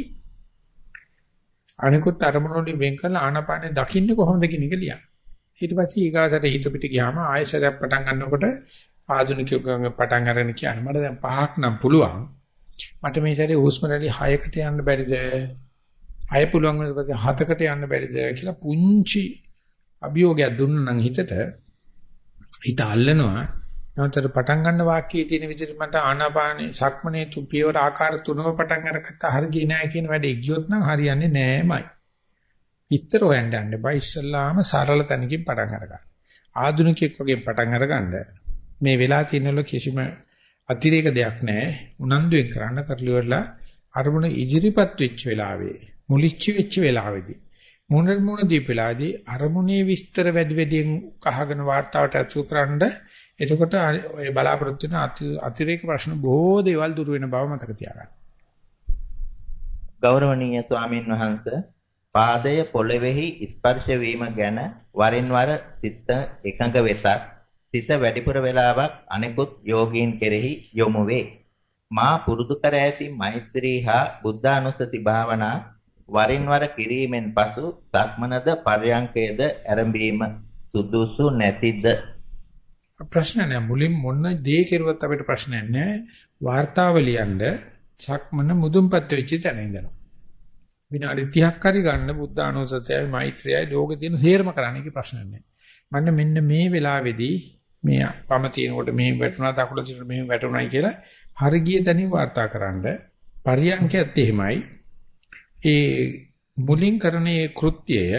අනිකුත් අරමුණු වලින් වෙන් කරලා ආනපනේ දකින්නේ කොහොමද කියන එක ලියන්න. ඊට පස්සේ ඊගාසට හිත පිට ගියාම ආයෙසරයක් පටන් ගන්නකොට ආධුනිකයෝගේ පටන් අරගෙන කියන්නේ මට දැන් පහක් නම් පුළුවන්. මට මේ සැරේ හුස්ම රැලි 6කට යන්න බැරිද? 6 පුළුවන් ඊට පස්සේ 7කට යන්න බැරිද කියලා පුංචි අභියෝගයක් දුන්නා නම් හිතට හිත අල්ලනවා. නැවතර පටන් ගන්න වාක්‍යයේ තියෙන විදිහට මට ආනාපානේ සක්මනේ තු පියවර ආකාර තුනම පටන් අරගත්ත හරියන්නේ නැහැ කියන වැඩේ ගියොත් නම් හරියන්නේ නෑමයි. විස්තර හොයන්න යන්න බෑ ඉස්සල්ලාම සරල තැනකින් පටන් අරගන්න. ආධුනිකයෙක් වගේ පටන් අරගන්න මේ වෙලා තියෙනවල කිසිම අතිරේක දෙයක් නැහැ. උනන්දුවෙන් කරන්න කරලිවලා අරමුණ ඉදිරිපත් වෙච්ච වෙලාවේ මුලිච්ච වෙච්ච වෙලාවේදී මුණට මුණ දීපලාදී අරමුණේ විස්තර වැඩි වැඩියෙන් කහගෙන වார்த்தාවට අතුකරනද එතකොට ඔය බලාපොරොත්තු වෙන අතිරේක ප්‍රශ්න බොහෝ දේවල් දුර වෙන බව මතක තියාගන්න. ගෞරවනීය ස්වාමින් වහන්සේ පාදය පොළවේහි ස්පර්ශ වීම ගැන වරින් වර සිත එකඟ වෙසක් සිත වැඩිපුර වේලාවක් අනෙකුත් යෝගීන් කෙරෙහි යොමු වේ. මා පුරුදු කර ඇති මෛත්‍රී හා බුද්ධානුස්සති භාවනා වරින් වර කිරීමෙන් පසු සක්මනද පර්යංකයේද ආරම්භීම සුදුසු නැතිද? ප්‍රශ්න නෑ. මුලින් මොන දේ කෙරුවත් අපිට ප්‍රශ්නයක් නෑ. වාර්තාව ලියන්න සක්මන මුදුන්පත් වෙච්ච තැන ඉඳලා විනාඩි 30ක් හරි ගන්න බුද්ධ ආනුසතයයි මෛත්‍රියයි ලෝකේ තියෙන සේරම කරන්න කි ප්‍රශ්න නෑ. මන්න මෙන්න මේ වෙලාවේදී මේ වම තියෙනකොට මෙහෙම වැටුණා දකුණ තියෙනකොට මෙහෙම වැටුණායි කියලා හරි ගිය තැනින් වාර්තාකරනද පරියන්කයත් එහෙමයි. ඒ මුලින් කරන ඒ කෘත්‍යය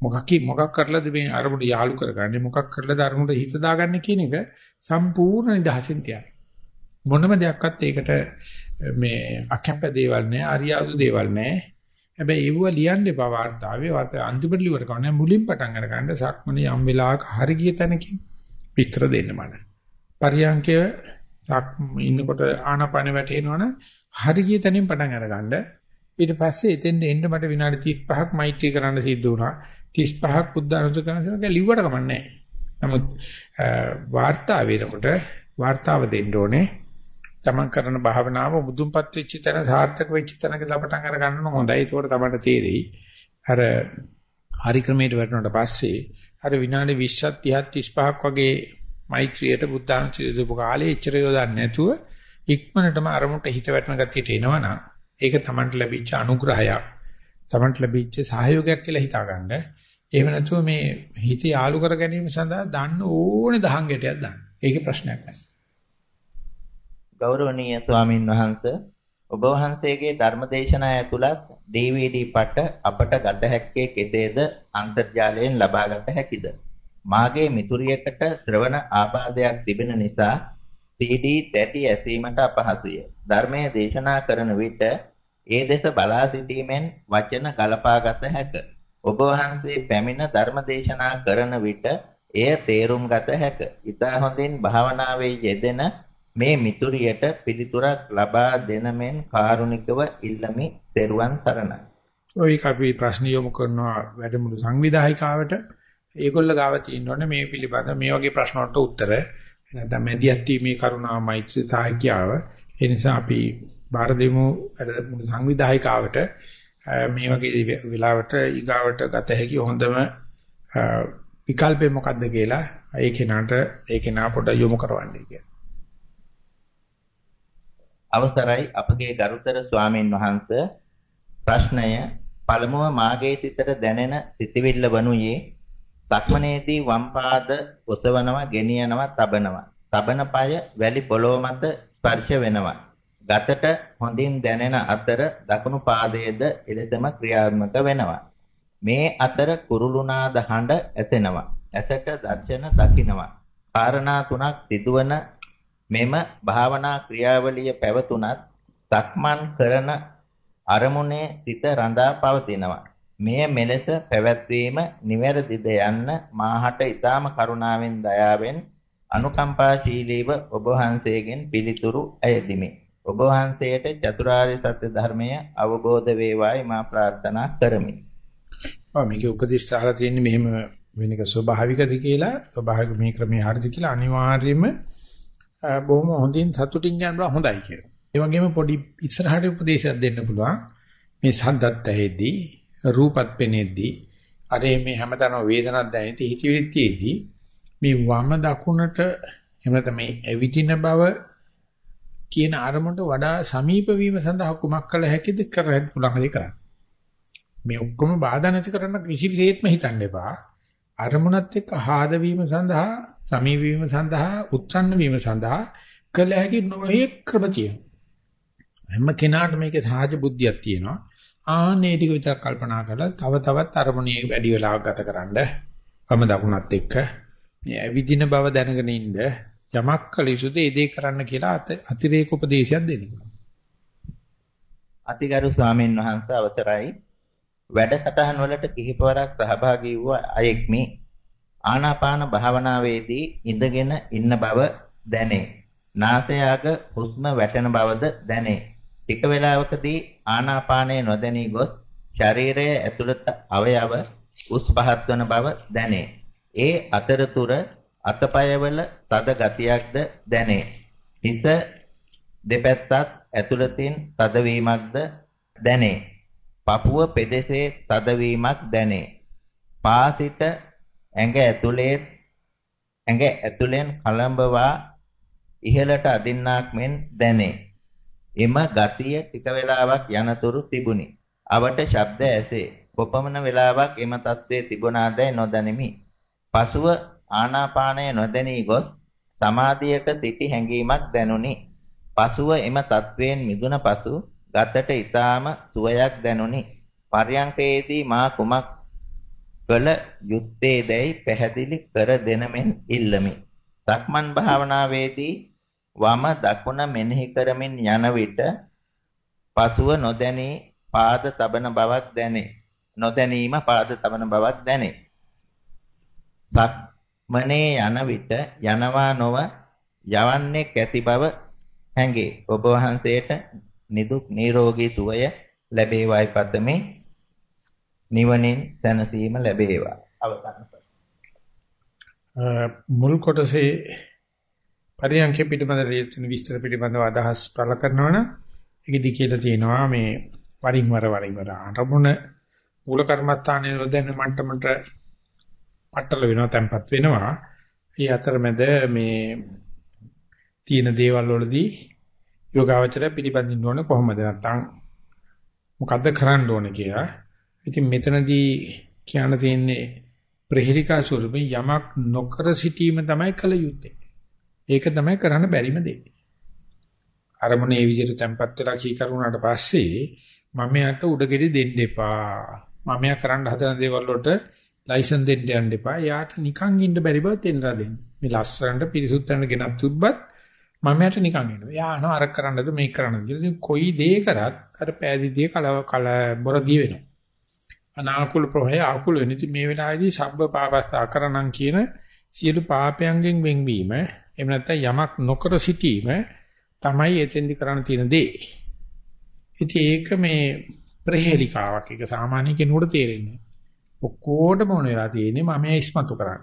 මොකක් මොකක් කරලාද මේ අරමුණ යාලු කරගන්නේ මොකක් කරලාද අරමුණට හිත දාගන්නේ කියන එක සම්පූර්ණ නිදහසින් තියන මොනම දෙයක්වත් ඒකට මේ අකැප දේවල් නෑ අරියාදු දේවල් නෑ හැබැයි ඒව ලියන්න එපා වාර්තාවේ. වාර්තා අන්තිමට ලිවර කවන්නේ මුලින් පටන් අරගන්න සක්මණේ යම් වෙලාවක හරි ගිය තැනකින් විතර දෙන්න මන පරියන්කය ඉන්නකොට ආනපන වැටෙනවනම් හරි ගිය තැනින් පටන් අරගන්න. ඊට පස්සේ එතෙන් එන්න මට විනාඩි 35ක් මෛත්‍රී කරන්න සිද්ධ වුණා. 35ක් බුද්ධ අනුසක කරනවා ලිව්වට කමන්නේ නමුත් වාර්තා වෙනකොට වාර්තාව දෙන්න ඕනේ. තමන් කරන භාවනාව මුදුන්පත් වෙච්ච තැන සාර්ථක වෙච්ච තැනක ලපටන් අර ගන්න හොඳයි. ඒකට තමයි තේරෙයි. අර හරි ක්‍රමයට වැටුණාට පස්සේ අර විනාඩි 20ක් 30ක් 35ක් වගේ මෛත්‍රියට බුද්ධානුචිතපු කාලේ ඉච්චර යොදන්නේ නැතුව ඉක්මනටම අරමුණට හිත වැටෙන ගතියට එනවනම් ඒක තමන්ට ලැබිච්ච අනුග්‍රහයක් තමන්ට ලැබිච්ච සහයෝගයක් කියලා හිතාගන්න එහෙම නැතුව මේ හිත යාලු කර ගැනීම සඳහා දාන්න ඕනේ දහං ගැටයක් දාන්න. ඒකේ ප්‍රශ්නයක් නැහැ. ගෞරවනීය ස්වාමින් වහන්සේ ඔබ වහන්සේගේ ධර්මදේශනා ඇතුළත් DVD පට අපට ගත හැක්කේ කෙසේද අන්තර්ජාලයෙන් ලබාගත හැකිද? මාගේ මිතුරියකට ශ්‍රවණ ආබාධයක් තිබෙන නිසා CD තැටි ඇසීමට අපහසුය. ධර්මයේ දේශනා කරන විට ඒ දෙස බලා සිටීමෙන් වචන ගලපාගත හැකිය. ඔබ වහන්සේ පැමිණ ධර්ම දේශනා කරන විට එය තේරුම් ගත හැක. ඊතා හොඳින් භාවනාවේ යෙදෙන මේ මිතුරියට පිළිතුරක් ලබා දෙන මෙන් කාරුණිකව ඉල්ලමි. ත්වන් සරණයි. ඔය අපි ප්‍රශ්න යොමු කරනවා වැඩමුළු සංවිධායකාවට ඒගොල්ල ගාව තියෙනවනේ මේ පිළිබඳ මේ වගේ ප්‍රශ්න වලට උත්තර නැත්නම් මැදිහත් මේ කරුණා මෛත්‍රී සාහිත්‍යාව ඒ නිසා අපි බාර දෙමු වැඩමුළු සංවිධායකාවට මේ වගේ වෙලාවට ඊගාවට ගත හැකි හොඳම විකල්පේ මොකද්ද කියලා ඒ කෙනාට ඒ කෙනා පොඩ යොමු කරවන්නේ කියලා. අවසරයි අපගේ ගරුතර ස්වාමීන් වහන්ස ප්‍රශ්නය පළමුව මාගේ සිතට දැනෙන සිතිවිල්ල වනුයේ සක්මනේදී වම් පාද ඔසවනවා ගෙනියනවා තබනවා තබන පාය වැලි පොළොව මත ස්පර්ශ වෙනවා ගතට හොඳින් දැනෙන අතර දකුණු පාදයේද එලෙසම ක්‍රියාත්මක වෙනවා. මේ අතර කුරුළුනාද හඬ ඇසෙනවා. ඇසට දර්ශන දකින්නවා. කාරණා තුනක් සිදුවන මෙම භාවනා ක්‍රියාවලිය පැවතුනත් සක්මන් කරන අරමුණේ සිත රඳා පවතිනවා. මෙය මෙලෙස පැවැත්වීම නිවැරදිද යන්න මාහට ඊටාම කරුණාවෙන් දයාවෙන් අනුකම්පාශීලීව ඔබ වහන්සේගෙන් පිළිතුරු ඇයදිමි. ඔබ වහන්සේට චතුරාර්ය සත්‍ය ධර්මය අවබෝධ වේවායි මා ප්‍රාර්ථනා කරමි. ඔව් මේකේ උපදේශ සාලා තියෙන්නේ මෙහෙම වෙන එක ස්වභාවිකද කියලා ස්වභාවික මේ ක්‍රමයේ හරිද කියලා අනිවාර්යයෙන්ම බොහොම හොඳින් සතුටින් යනවා හොඳයි කියලා. ඒ වගේම පොඩි ඉස්සරහට උපදේශයක් දෙන්න පුළුවන්. මේ සද්දත් ඇහෙද්දී රූපත් පෙනෙද්දී අර මේ හැමතැනම වේදනක් දැනෙද්දී හිතවිලිත්‍යේදී මේ වම දකුණට එහෙම නැත්නම් මේ ඇවිදින බව කියන අරමුණට වඩා සමීප වීම සඳහා කුමක් කළ හැකිද කරන්න පුළුවන් දේ කරන්න. මේ ඔක්කොම බාධා නැති කරන්න කිසිසේත්ම හිතන්න එපා. අරමුණත් එක්ක ආහද වීම සඳහා සමීප වීම සඳහා උත්සන්න වීම සඳහා කළ හැකි නොයේ ක්‍රම තියෙනවා. හැම කෙනාට මේකේ සහජ බුද්ධියක් තියෙනවා. ආනේ ටික විතර කල්පනා කරලා තව තවත් අරමුණේ වැඩි වෙලාවක් ගතකරනද වම දකුණත් එක්ක මේ ඇවිදින බව දැනගෙන ඉන්න යමක් කළ යුතුද ඒ දේ කරන්න කියලා අතිරේක උපදේශයක් දෙන්න පුළුවන්. අතිගරු ස්වාමීන් වහන්සේ අවසරයි වැඩසටහන් වලට කිහිපවරක් සහභාගී වූ අයෙක්මි. ආනාපාන භාවනාවේදී ඉඳගෙන ඉන්න බව දැනේ. නාසයාග හුස්ම වැටෙන බවද දැනේ. ටික වේලාවකදී ආනාපානය නොදැනී ගොස් ශරීරයේ ඇතුළත අවයව උස් පහත් වන බව දැනේ. ඒ අතරතුර අතපයවල තද ගතියක්ද දැනේ. හිස දෙපැත්තත් ඇතුළතින් තදවීමක්ද දැනේ. පපුව පෙදෙසේ තදවීමක් දැනේ. පාසිට ඇඟ ඇතුලේ ඇඟ ඇතුලෙන් කලඹවා ඉහළට අදින්නාක් මෙන් දැනේ. එම ගතිය ටික වේලාවක් යනතුරු තිබුණි. අවට ශබ්ද ඇසේ. කොපමණ වේලාවක් එම තත්ත්වයේ තිබුණාදැයි නොදැනිමි. පසුව ආනාපානය නොදැනී ගොස් සමාධියක සිටි හැඟීමක් දැනුනි. පසුව එම තත්වයෙන් මිදුන පසු ගතට ඊටාම සුවයක් දැනුනි. පර්යංකයේදී මා කුමක් කළ යුත්තේදැයි පැහැදිලි කර දෙනමෙන් ඉල්ලමි. සක්මන් භාවනාවේදී වම දකුණ මෙනෙහි කරමින් යන විට පසුව නොදැනී පාද තබන බවක් දැනේ. නොදැනීම පාද තබන බවක් දැනේ. සක්මනේ යන විට යනවා නොව යවන්නේ කැති බව හැඟේ. ඔබ වහන්සේට නිදුක් නිරෝගී සුවය ලැබේවායි පතමි. නිවනින් සැනසීම ලැබේවා. අවසන් මුල් කොටසේ පරියන්කේ පිටබඳ රේතන විස්තර පිටබඳව අදහස් පළ කරනවනම් ඒකෙදි කියලා තියෙනවා මේ වරින් වර වරින් වර අරමුණ මූල කර්මස්ථානයේ නොදැන මට්ටමට පట్టල වෙනවා තැම්පත් වෙනවා. ඒ අතරමැද මේ තියෙන දේවල් වලදී යෝගාවචරය පිළිබඳින්න ඕනේ කොහොමද නැත්නම් මොකද්ද කරන්න ඕනේ කියලා. ඉතින් මෙතනදී කියන්න තියෙන්නේ ප්‍රහෙලිකා ස්වරූපයෙන් යමක් නොකර සිටීම තමයි කල යුත්තේ. ඒක තමයි කරන්න බැරිම දේ. අරමුණ ඒ විදිහට තැම්පත් වෙලා කී කරුණාට පස්සේ මම යට උඩගෙඩි දෙන්න එපා. මම යා කරන්න හදන දේවල් වලට ලයිසන් දෙන්න යන්න එපා. යාට නිකන් ඉන්න බැරි බව තේරලා දෙන්න. මේ ලස්සනට පිරිසුත්තන ගෙනත් තිබ්බත් මම යට නිකන් ඉන්නවා. යා අන අර කරන්නද මේක කරන්නද කියලා. ඉතින් කොයි දේ කරත් අර පෑදීදී කල කල බොරදී වෙනවා. අනාකුල ප්‍රහය ආකුල වෙන ඉතින් මේ වෙලාවේදී සබ්බ පාපස්සා කරණම් කියන සියලු පාපයන්ගෙන් වෙන්වීම එහෙම නැත්නම් යමක් නොකර සිටීම තමයි එතෙන්දි කරන්න තියෙන දේ. ඉතින් ඒක මේ ප්‍රහේලිකාවක්. ඒක සාමාන්‍ය කෙනෙකුට තේරෙන්නේ ඔක්කොටම ඕන වෙලා තියෙන්නේ මම ඉස්මතු කරන්න.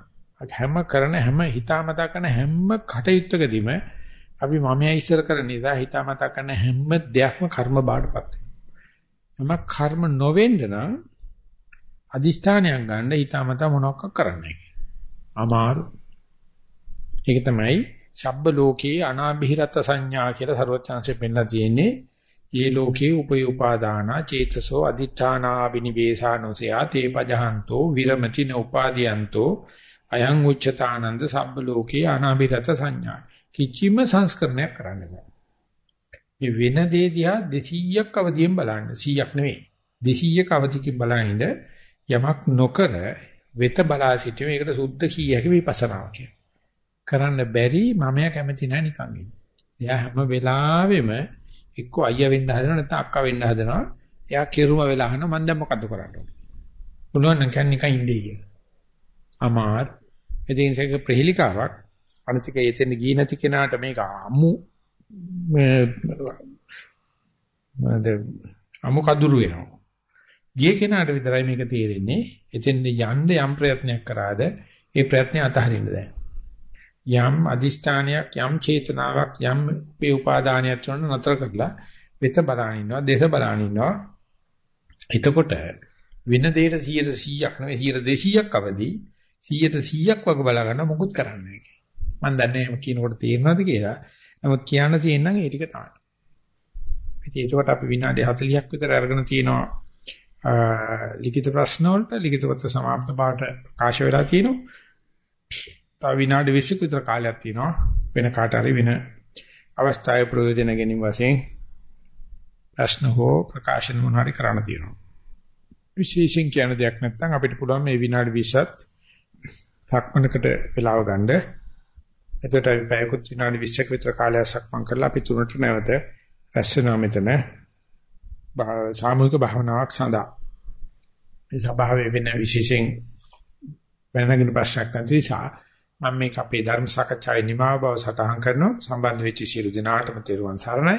හැම කරන හැම හිතාමතා කරන හැම කටයුත්තකදීම අපි මම ඉස්සර කරන නිසා හිතාමතා කරන හැම දෙයක්ම කර්ම බාටපත් වෙනවා. කර්ම නොවෙන්න නම් අදිෂ්ඨානයක් ගන්න හිතාමතා මොනවක් කරන්නේ අමාරු. ඒක තමයි ශබ්බ ලෝකේ අනාභිරත සංඥා කියලා සරුවචාන්සේ පෙන්නලා තියෙන්නේ ये ලෝකේ උපය උපාදානා චේතසෝ අදිඨානා විනිවේසානෝසයා තේ පජහන්තෝ විරමති නෝපාදියන්තෝ අයං උච්චතානන්ද සබ්බ ලෝකේ අනාභිරත සංඥා කිසිම සංස්කරණයක් කරන්න බෑ මේ වෙන දේ දිහා 200ක් අවදියෙන් බලන්න 100ක් නෙවෙයි 200ක අවදිකින් බලනින්ද යමක් නොකර වෙත බලා සිටීම ඒකට සුද්ධ කීයක විපස්සනාව කියන කරන්න බැරි මමයා කැමති නැහැ නිකන් ඉන්න. එයා හැම වෙලාවෙම එක්ක අයියා වෙන්න හදනවා නැත්නම් අක්කා වෙන්න හදනවා. එයා කිරුම වෙලා අහනවා මම දැන් මොකද්ද කරන්න ඕනේ. පුළුවන් නම් කන් නිකන් ඉන්නේ කියලා. අමාර් ඉතින් ඒක ප්‍රහෙලිකාවක් අනිතික එතෙන් ගියේ නැති කෙනාට මේක අමු මද අමු කදුරු වෙනවා. ගියේ කෙනාට විතරයි මේක තේරෙන්නේ. එතෙන් යන්න යම් ප්‍රයත්නයක් කරාද ඒ ප්‍රයත්නය අතහරින්න දැන්. යම් අදිෂ්ඨානයක් යම් චේතනාවක් යම් උපේ උපාදානයක් කරන නතර කරලා වෙත බලන ඉන්නවා දේශ බලන ඉන්නවා එතකොට වෙන දෙයට 100ක් නෙවෙයි 200ක් අවදි 100ක් වගේ බලා ගන්න මොකුත් කරන්නේ නැහැ මම දන්නේ එහෙම කියනකොට තේරෙනවද කියලා. නමුත් කියන්න තියෙන නම් ඒ ටික තමයි. ඉතින් ඒකට අපි විනාඩි 40ක් විතර අරගෙන තිනවා ලිඛිත ප්‍රශ්න වලට ලිඛිතවත් සමාප්ත පාඩ ප්‍රකාශ වෙලා තිනවා තව විනාඩි 20ක විතර කාලයක් තියෙනවා. වෙන කාට හරි වෙන අවස්ථාවේ ප්‍රයෝජන ගැනීම වශයෙන් ප්‍රශ්න හෝ ප්‍රකාශන මොන හරි කරන්න තියෙනවා. විශේෂයෙන් කියන දෙයක් නැත්නම් අපිට පුළුවන් මේ විනාඩි 20ත් සක්මනකට වෙලාව ගන්න. එතකොට අපි පැයකුත් විනාඩි 20ක විතර කාලයක් සක්මන් කරලා අපි තුනට නැවත රැස් වෙනවා මෙතන. සාමූහික භාවනාවක් සඳහා. මේ සභාවේ වෙන විශේෂයෙන් වෙනගෙන ප්‍රශ්නයක් නැති නිසා මම මේක අපේ ධර්ම සාකච්ඡාවේ නිමාව බව සටහන් කරනවා සම්බන්ධ වෙච්ච සියලු දෙනාටම තෙරුවන් සරණයි